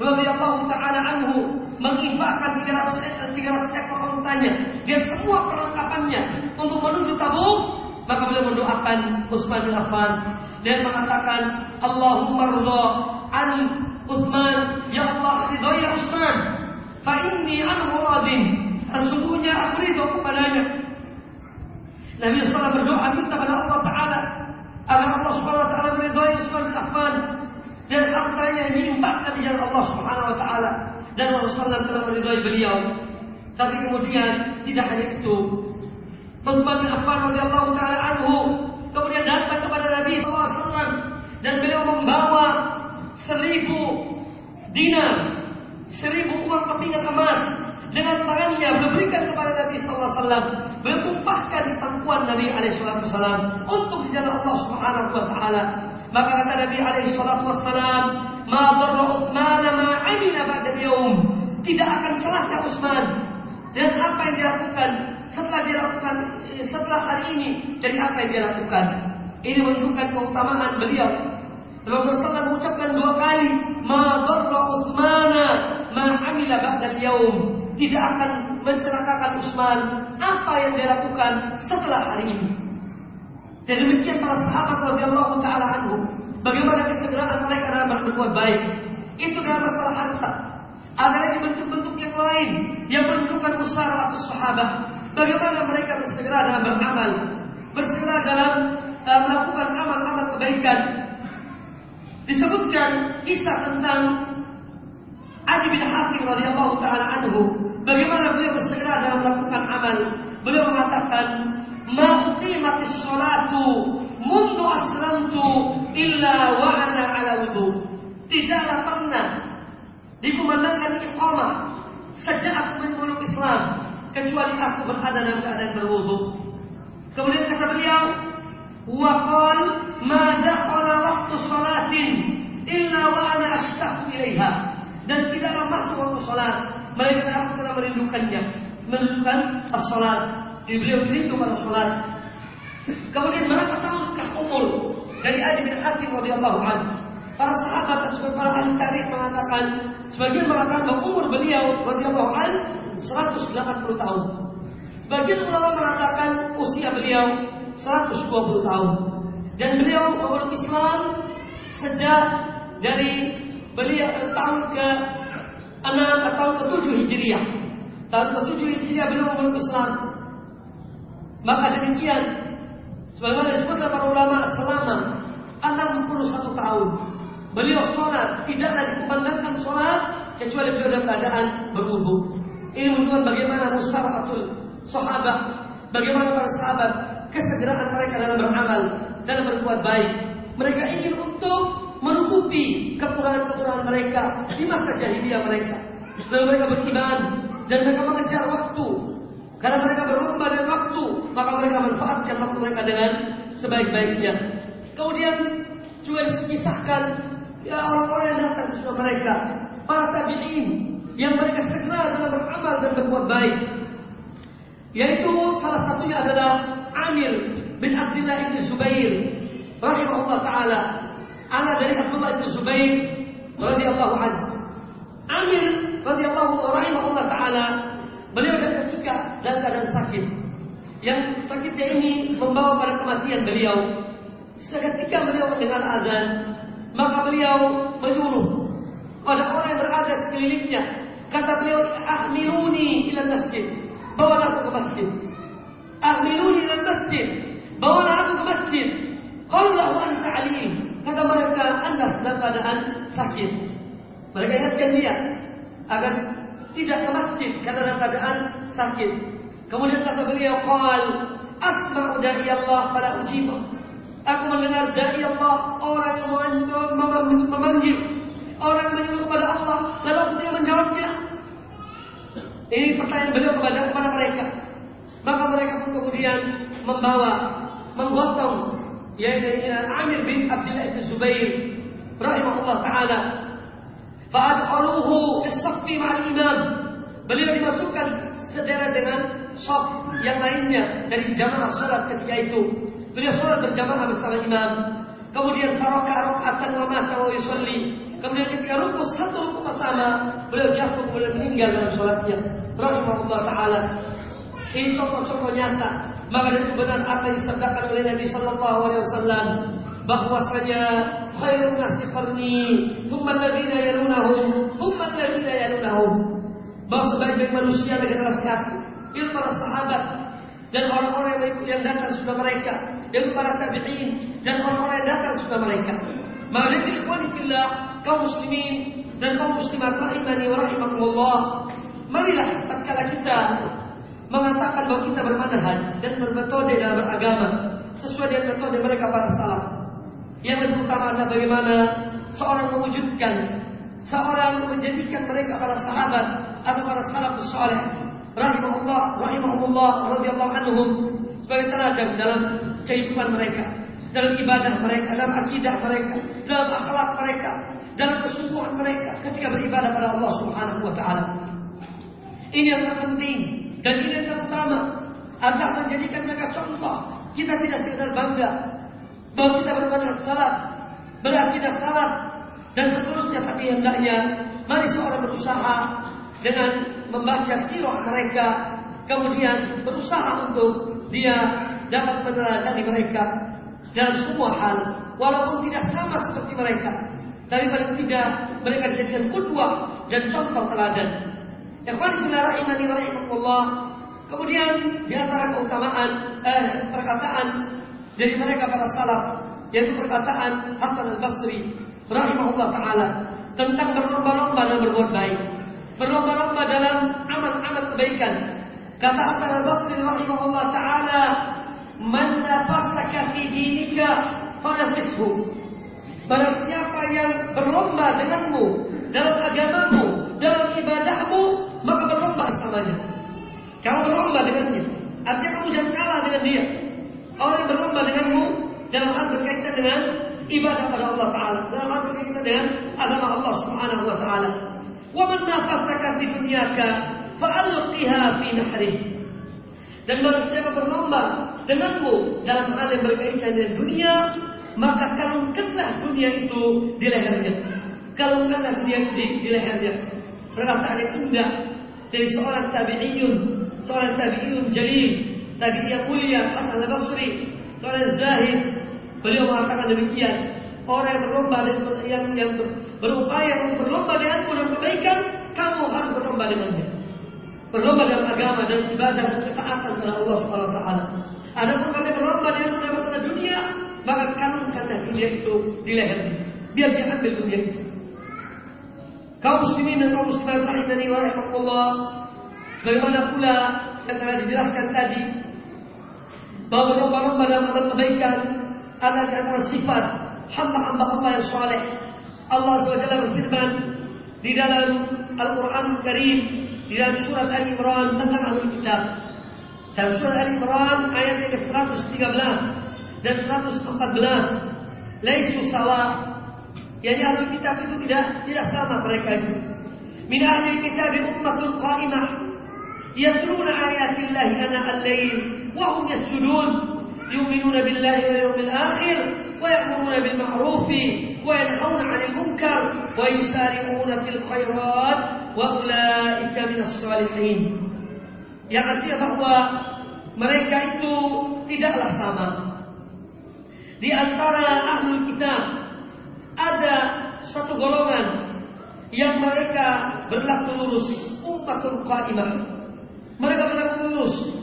radhiyallahu taala anhu menginfakkan 300 300 ekor untanya dan semua perlengkapannya untuk menuju Tabuk maka beliau mendoakan Utsman bin Affan dan mengatakan Allahumma ridha an Utsman ya Allah ridha ya Utsman fa inni anhu radin sesungguhnya aku ridho kepadanya Nabi SAW berdoa minta pada Allah Taala agar Allah Subhanahu Wa Taala meridhai Utsman bin Affan dan hartanya yang diimpakkan di jalan Allah Subhanahu Wa Taala dan Rasulullah telah meridhai beliau. Tapi kemudian tidak hanya itu. Utsman bin Affan radhiyallahu taala anhu kemudian datang kepada Nabi SAW dan beliau membawa seribu dinar, seribu uang kepingan emas dengan tangannya memberikan kepada Nabi SAW. Beliau tumpahkan di pangkuan Nabi SAW untuk di jalan Allah Subhanahu Wa Taala. Maka kata Nabi SAW, "Ma darra Utsman ma amila ba'da yaum." Tidak akan celaka Utsman dan apa yang dilakukan setelah dilakukan setelah hari ini dari apa yang dia lakukan. Ini menunjukkan keutamaan beliau. Rasulullah SAW mengucapkan dua kali, "Ma darra Utsman ma amila ba'da yaum." Tidak akan mencelakakan Utsman apa yang dia lakukan setelah hari ini. Jadi demikian para sahabat radhiyallahu taala anhu, bagaimana kesegeraan mereka dalam berbuat baik. Itu dalam masalah harta. Ada lagi bentuk-bentuk yang lain yang menunjukkan usaha atau sahabat. Bagaimana mereka bersegera dalam beramal, bersegera dalam uh, melakukan amal-amal kebaikan. Disebutkan kisah tentang Adi bin Hatim radhiyallahu taala anhu, bagaimana beliau bersegera dalam melakukan amal. Beliau mengatakan, "Ma uqimatis salatu mundu aslamtu illa wa ana ala wudu." Tidaklah pernah dikumandangkan iqamah sejak aku memeluk Islam kecuali aku berada dalam keadaan berwudu. Kemudian kata beliau, "Wa qal ma dakhala waqtu salatin illa wa ana ashtaqu ilaiha." Dan tidaklah masuk waktu salat aku telah merindukannya, merindukan as-salat. Jadi beliau rindu pada salat. Kemudian berapa tahun umur dari Ali bin Hatim radhiyallahu anhu? Para sahabat dan para ahli tarikh mengatakan, sebagian mengatakan bahwa umur beliau radhiyallahu anhu 180 tahun. Sebagian ulama mengatakan usia beliau 120 tahun. Dan beliau memeluk Islam sejak dari beliau tahun ke 6 atau tahun ke 7 Hijriah. Tahun ke 7 Hijriah beliau memeluk Islam. Maka demikian sebagaimana disebutkan para ulama selama 61 tahun beliau sholat tidaklah dikumandangkan sholat kecuali beliau dalam keadaan berwudu. Ini menunjukkan bagaimana musyafatul sahabat, bagaimana para sahabat kesegeraan mereka dalam beramal, dalam berbuat baik. Mereka ingin untuk menutupi kekurangan-kekurangan mereka di masa jahiliyah mereka. Dan mereka beriman dan mereka mengejar waktu. Karena mereka berlomba dengan waktu, maka mereka manfaatkan waktu mereka dengan sebaik-baiknya. Kemudian juga disisahkan ya orang-orang yang datang sesudah mereka, para tabi'in yang mereka segera dalam beramal dan berbuat baik. Yaitu salah satunya adalah Amir bin Abdullah bin Zubair rahimahullah taala anak dari Abdullah bin Zubair radhiyallahu anhu. Amir radhiyallahu rahimahullah taala beliau dan ketika dalam keadaan sakit yang sakitnya ini membawa pada kematian beliau. Seketika beliau mendengar azan, maka beliau menyuruh pada orang yang berada sekelilingnya. Kata beliau, "Ahmiluni ila masjid." Bawalah aku ke masjid. Ahmiluni ila masjid. Bawalah aku ke masjid. Qallahu anta alim. Kata mereka, Anda sedang keadaan sakit. Mereka ingatkan dia agar tidak ke masjid karena dalam keadaan sakit. Kemudian kata beliau, "Qal asma'u da'i Allah fala ujibah." Aku mendengar dari Allah orang yang memanggil Orang menyuruh kepada Allah, lalu aku menjawabnya. Ini pertanyaan beliau kepada kepada mereka. Maka mereka pun kemudian membawa, menggotong yaitu Amir bin Abdullah bin Zubair rahimahullah taala. Fa'adkhaluhu bis-saffi ma'al imam. Beliau dimasukkan sederet dengan saf yang lainnya dari jamaah salat ketika itu. Beliau salat berjamaah bersama imam. Kemudian faraka rakaatan wa mata wa yusalli. Kemudian ketika rukuk satu rukuk pertama, beliau jatuh kemudian meninggal dalam salatnya. Rahimahullah taala. Ini contoh-contoh nyata. Maka itu benar apa yang disabdakan oleh Nabi Sallallahu Alaihi Wasallam bahwasanya khairun nasi qarni, thumma alladziina yalunahum, thumma alladziina yalunahum. Bahwa sebaik-baik manusia adalah generasi aku, itu para sahabat dan orang-orang yang datang sudah mereka, yaitu para tabi'in dan orang-orang yang datang sudah mereka. Maka fillah, kaum muslimin dan kaum muslimat rahimani wa rahimakumullah. Marilah tatkala kita mengatakan bahwa kita bermanhaj dan bermetode dalam beragama sesuai dengan metode mereka para salaf. Yang lebih utama adalah bagaimana seorang mewujudkan, seorang menjadikan mereka para sahabat atau para salaf saleh rahimahullah rahimahullah radhiyallahu anhum sebagai teladan dalam kehidupan mereka, dalam ibadah mereka, dalam akidah mereka, dalam akhlak mereka, dalam kesungguhan mereka ketika beribadah pada Allah Subhanahu wa taala. Ini yang terpenting dan ini yang terutama adalah menjadikan mereka contoh. Kita tidak sekedar bangga bahwa kita bermanhaj salat, berakidah salat dan seterusnya. Tapi hendaknya mari seorang berusaha dengan membaca sirah mereka, kemudian berusaha untuk dia dapat meneladani mereka dalam semua hal, walaupun tidak sama seperti mereka. Tapi paling tidak mereka dijadikan kudwah dan contoh teladan. Kemudian di antara keutamaan eh, perkataan dari mereka para salaf yaitu perkataan Hasan al-Basri rahimahullah taala tentang berlomba-lomba dalam berbuat baik. Berlomba-lomba dalam amal-amal kebaikan. Kata Hasan al-Basri rahimahullah taala, "Man nafasaka fi dinika fanafishu." Barang siapa yang berlomba denganmu dalam agamamu, dalam ibadahmu, maka berlomba bersamanya. Kamu berlomba dengannya. Artinya kamu jangan kalah dengan dia. Orang yang berlomba denganmu dalam hal berkaitan dengan ibadah pada Allah Taala, dalam hal berkaitan dengan agama Allah Subhanahu Wa Taala. Wa man nafasaka fi dunyaka fa'alqiha fi nahrih. Dan barang siapa berlomba denganmu dalam hal yang berkaitan dengan dunia, maka kalungkanlah dunia itu di lehernya. Kalungkanlah dunia itu di, di lehernya. Perkataan yang indah dari seorang tabi'iyun, seorang tabi'iyun jalil, tabi'in yang mulia Hasan al-Basri, seorang zahid. Beliau mengatakan demikian. Orang yang berlomba yang, yang berupaya untuk berlomba denganmu dalam kebaikan, kamu harus berlomba dengannya. Berlomba dalam agama dan ibadah dan ketaatan kepada Allah Subhanahu wa taala. Adapun kalian berlomba dengan dalam masalah dunia, maka kalungkanlah dunia itu di lehernya. Biar dia ambil dunia itu. Kaum muslimin dan kaum muslimat rahimani wa rahimakumullah. Bagaimana pula yang telah dijelaskan tadi bahwa berlomba-lomba dalam amal kebaikan adalah di antara sifat hamba-hamba yang saleh. Allah Jalla berfirman di dalam Al-Qur'an Karim di dalam surat Ali Imran tentang ahli kitab. Dalam surat Ali Imran ayat yang ke-113 dan 114 laisu sawa Yani ahli kitab itu tidak tidak sama mereka itu. Min ahli kitab ummatun qa'imah yatluna ayatillahi ana al-lail wa hum yasjudun yu'minuna billahi wal yawmil akhir wa ya'muruna bil ma'ruf wa yanhauna 'anil munkar wa yusari'una fil khairat wa ulaika minas salihin. Yang artinya bahwa mereka itu tidaklah sama. Di antara ahli kitab ada satu golongan yang mereka berlaku lurus umatul qa'imah mereka berlaku lurus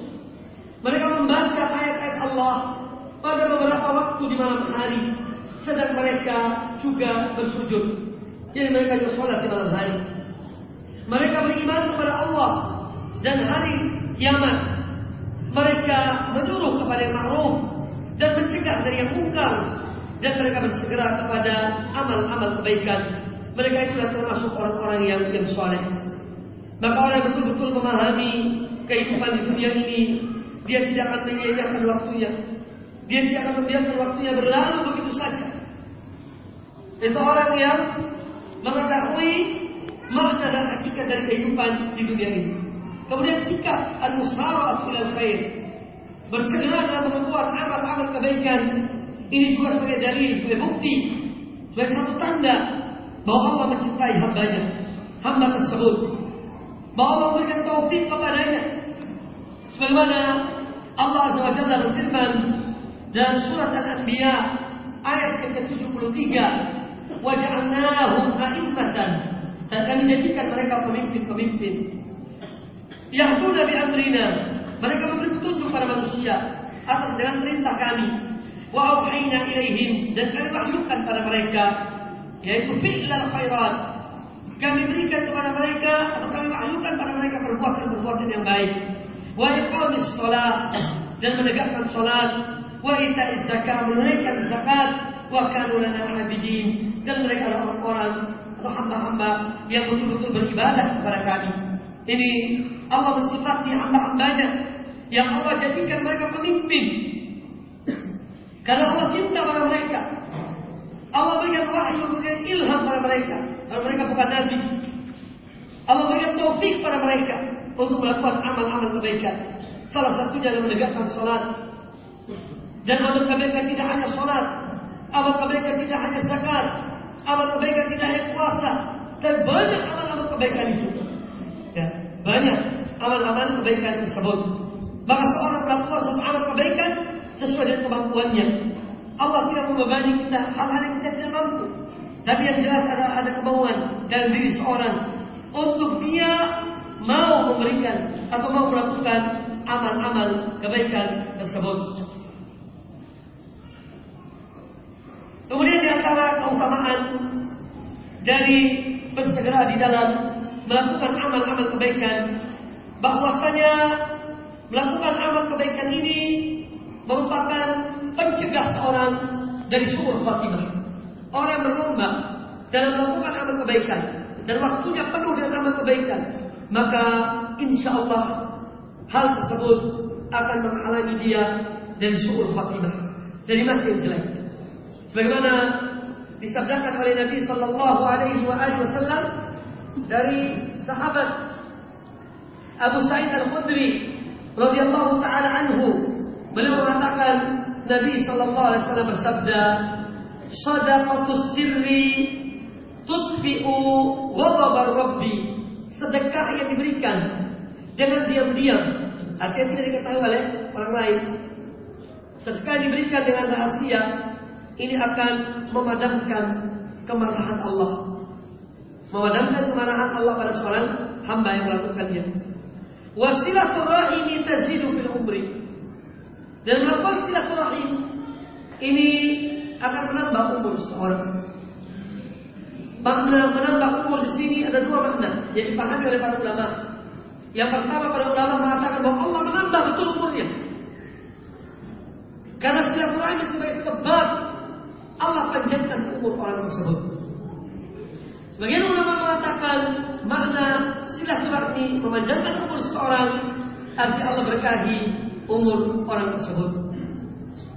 mereka membaca ayat-ayat Allah pada beberapa waktu di malam hari. Sedang mereka juga bersujud. Jadi mereka juga sholat di malam hari. Mereka beriman kepada Allah dan hari kiamat. Mereka menyuruh kepada yang ma'ruf dan mencegah dari yang mungkar. Dan mereka bersegera kepada amal-amal kebaikan. mereka itu termasuk orang-orang yang yang soleh. Maka orang betul-betul memahami kehidupan di dunia ini, dia tidak akan menyia-nyiakan waktunya. Dia tidak akan membiarkan waktunya berlalu begitu saja. Itu orang yang mengetahui makna dan hakikat dari kehidupan di dunia ini. Kemudian sikap al-musara'at ila khair. Bersegera dalam membuat amal-amal kebaikan. Ini juga sebagai dalil, sebagai bukti, sebagai satu tanda bahwa Allah mencintai hambanya, hamba tersebut. Bahwa Allah memberikan taufik kepadanya. Sebagaimana Allah Azza wa Jalla berfirman dalam surat Al-Anbiya ayat yang ke-73, "Wa ja'alnahum a'immatan" dan kami jadikan mereka pemimpin-pemimpin. Yahduna bi amrina. Mereka memberi petunjuk pada manusia atas dengan perintah kami. Wa auhayna ilaihim dan kami wahyukan pada mereka yaitu fi'lal khairat. Kami berikan kepada mereka atau kami wahyukan pada mereka perbuatan-perbuatan yang baik. Wa iqamis shalah dan menegakkan salat, wa ita'iz zakat, menunaikan zakat, wa kanu lana abidin dan mereka adalah orang-orang atau hamba-hamba yang betul-betul beribadah kepada kami. Ini Allah mensifati hamba-hambanya yang Allah jadikan mereka pemimpin. Karena Allah cinta pada mereka. Allah berikan wahyu, berikan ilham pada mereka. Karena mereka bukan nabi. Allah berikan taufik pada mereka untuk melakukan amal-amal kebaikan. Salah satunya adalah menegakkan sholat. Dan amal kebaikan tidak hanya sholat. Amal kebaikan tidak hanya zakat. Amal kebaikan tidak hanya puasa. Dan banyak amal-amal kebaikan itu. Ya, banyak amal-amal kebaikan tersebut. Maka seorang melakukan suatu amal kebaikan sesuai dengan kemampuannya. Allah tidak membebani kita hal-hal yang kita tidak mampu. Tapi yang jelas ada ada kemauan dalam diri seorang untuk dia mau memberikan atau mau melakukan amal-amal kebaikan tersebut. Kemudian di antara keutamaan dari bersegera di dalam melakukan amal-amal kebaikan bahwasanya melakukan amal kebaikan ini merupakan pencegah seorang dari suur khatimah. Orang berlomba dalam melakukan amal kebaikan dan waktunya penuh dengan amal kebaikan, maka insya Allah hal tersebut akan menghalangi dia dari suur khatimah, dari mati yang jelek. Sebagaimana disabdakan oleh Nabi Sallallahu Alaihi Wasallam dari sahabat Abu Sa'id Al-Khudri radhiyallahu taala anhu beliau mengatakan Nabi sallallahu alaihi wasallam bersabda sadaqatus sirri tudfi'u ghadabar rabbi sedekah yang diberikan. Dengan diam-diam. Artinya tidak diketahui oleh orang lain. Sedekah yang diberikan dengan rahasia ini akan memadamkan kemarahan Allah. Memadamkan kemarahan Allah pada seorang hamba yang melakukannya. Wasilaturahim tazidu fil umri. Dan melakukan silaturahim ini akan menambah umur seorang. Makna menambah umur di sini ada dua makna yang dipahami oleh para ulama. Yang pertama para ulama mengatakan bahwa Allah menambah betul umurnya. Karena silaturahim sebagai sebab Allah panjangkan umur orang tersebut. Sebagian ulama mengatakan makna silaturahmi memanjangkan umur seseorang arti Allah berkahi umur orang tersebut.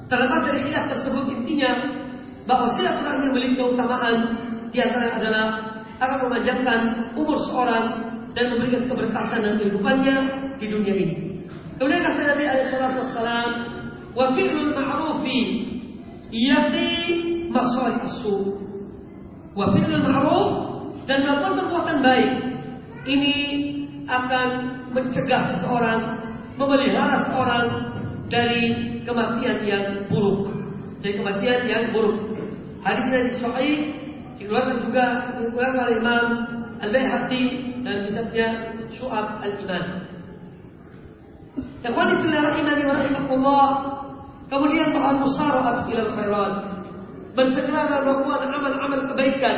Terlepas dari khilaf tersebut intinya bahwa silaturahmi memiliki keutamaan di antara adalah akan memanjangkan umur seorang dan memberikan keberkatan dan kehidupannya di dunia ini. Kemudian kata Nabi Alaihissalam, Wassalam, wa fi'lul ma'rufi yati masalih asu. Wa fi'lul ma'ruf dan melakukan perbuatan baik ini akan mencegah seseorang, memelihara seseorang dari kematian yang buruk, dari kematian yang buruk. Hadis dari Sahih dikeluarkan juga dikeluarkan oleh Imam Al-Baihaqi dalam kitabnya Syu'ab Al-Iman. Ikhwani fillah rahimani wa rahimakumullah. Kemudian bahwa musara'at ila khairat. Bersegera melakukan amal-amal kebaikan.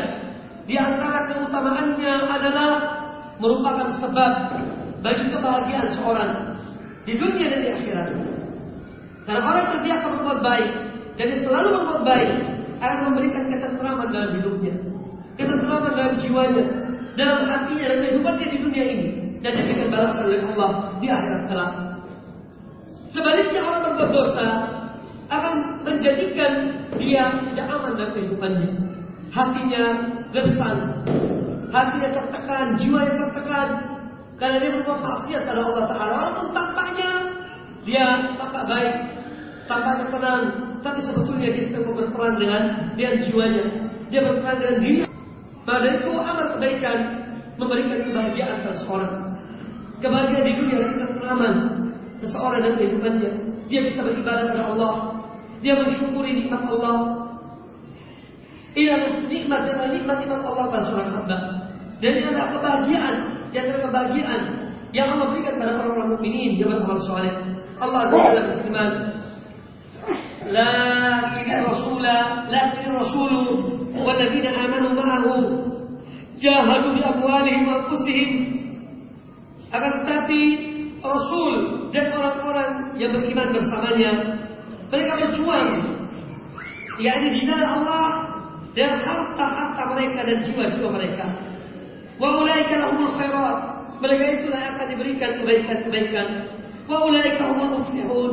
Di antara keutamaannya adalah merupakan sebab bagi kebahagiaan seorang di dunia dan di akhirat. Karena orang terbiasa berbuat baik dan selalu berbuat baik akan memberikan ketentraman dalam hidupnya. ketentraman dalam jiwanya, dalam hatinya dan kehidupannya di dunia ini dan diberikan balasan oleh Allah di akhirat kelak. Sebaliknya orang berbuat dosa akan menjadikan dia tidak aman dalam kehidupannya. Hatinya gersang, hatinya tertekan, jiwanya tertekan karena dia berbuat maksiat pada Allah Taala. Walaupun tampaknya dia tampak baik, tampaknya tenang, tapi sebetulnya dia sedang berperang dengan dengan jiwanya. Dia berperang dengan diri. Pada itu amal kebaikan memberikan kebahagiaan pada seseorang. Kebahagiaan di dunia dan ketentraman seseorang dan kehidupannya. Dia bisa beribadah kepada Allah. Dia mensyukuri nikmat Allah. Ia nikmat dan nikmat nikmat Allah pada seorang hamba. Dan ini adalah kebahagiaan, yang adalah kebahagiaan yang Allah berikan pada orang-orang mukminin yang beramal soleh. Allah Azza wa Jalla berfirman, لكن الرسول لكن الرسول والذين آمنوا معه جاهدوا بأموالهم وأنفسهم akan tetapi Rasul dan orang-orang yang beriman bersamanya mereka berjuang yakni di jalan Allah dan harta-harta mereka dan jiwa-jiwa mereka wa ulaika lahumul khairat mereka itulah yang akan diberikan kebaikan-kebaikan wa ulaika humul muflihun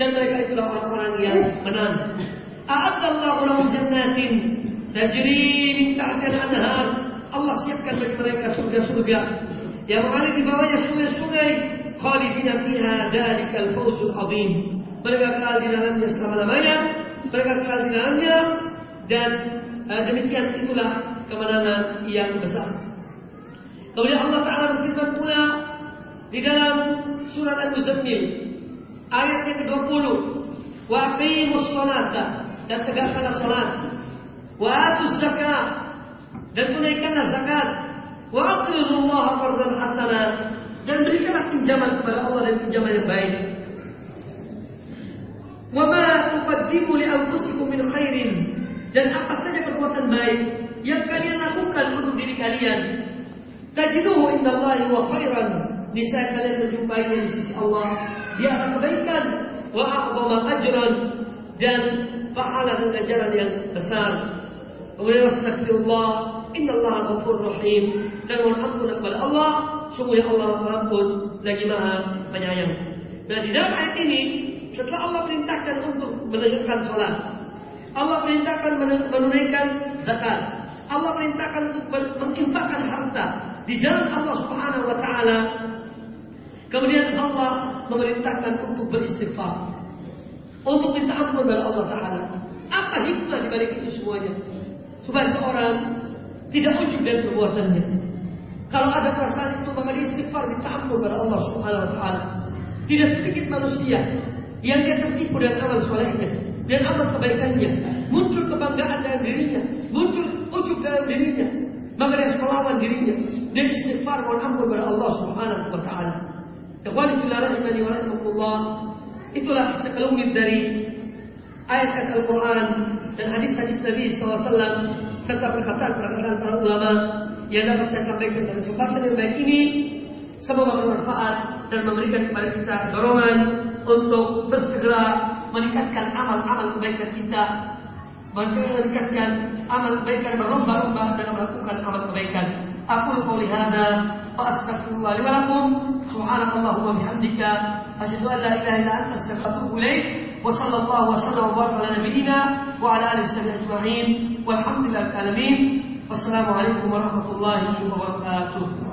dan mereka itulah orang-orang yang menang. A'adallahu lahum jannatin. Tajri min tahtiha al-anhar. Allah siapkan bagi mereka surga-surga. Yang mengalir di bawahnya sungai-sungai. Khalidina fiha dalikal fawzul azim. Mereka kekal di dalamnya selama-lamanya. Mereka kekal di dalamnya. Dan uh, demikian itulah kemenangan yang besar. Kemudian Allah Ta'ala berfirman pula di dalam surat Al-Muzammil ayat yang ke-20 wa aqimus salata. Dan tegakkanlah salat. Wa zakat. Dan tunaikanlah zakat. Wa aqridullaha qardan hasana. Dan berikanlah pinjaman kepada Allah dan pinjaman yang baik. Wa ma tuqaddimu li anfusikum min khairin. Dan apa saja perbuatan baik yang kalian lakukan untuk diri kalian. Tajiduhu indallahi wa khairan. Niscaya kalian menjumpai di sisi Allah dia akan kebaikan wa a'zama ajran dan pahala dan ganjaran yang besar. Kemudian astagfirullah innallaha ghafurur rahim dan mohon ampun kepada Allah sungguhnya Allah Maha Pengampun lagi Maha Penyayang. Nah di dalam ayat ini setelah Allah perintahkan untuk menegakkan sholat, Allah perintahkan menunaikan zakat, Allah perintahkan untuk menginfakkan harta di jalan Allah Subhanahu Wa Taala. Kemudian Allah memerintahkan untuk beristighfar, untuk minta ampun kepada Allah Taala. Apa hikmah di balik itu semuanya? Supaya seorang tidak ujub dari perbuatannya. Kalau ada perasaan itu maka istighfar minta ampun kepada Allah Subhanahu wa taala. Tidak sedikit manusia yang dia tertipu dengan amal solehnya dan amal kebaikannya, muncul kebanggaan dalam dirinya, muncul ujub dalam dirinya, maka dia melawan dirinya dan istighfar mohon ampun kepada Allah Subhanahu wa taala. Ikhwani fillah rahimani wa rahimakumullah. Itulah sekelumit dari ayat-ayat Al-Quran dan hadis-hadis Nabi SAW serta perkataan-perkataan para ulama yang dapat saya sampaikan pada kesempatan yang baik ini semoga bermanfaat dan memberikan kepada kita dorongan untuk bersegera meningkatkan amal-amal kebaikan kita meningkatkan amal kebaikan berlomba-lomba dalam melakukan amal kebaikan aku qouli hada wa astaghfirullah li wa lakum subhanakallahumma bihamdika asyhadu an la ilaha illa anta astaghfiruka wa atubu ilaik wa sallallahu wa sallam wa baraka ala nabiyyina wa ala alihi wasallam ajma'in walhamdulillahi alamin wassalamu alaikum warahmatullahi wabarakatuh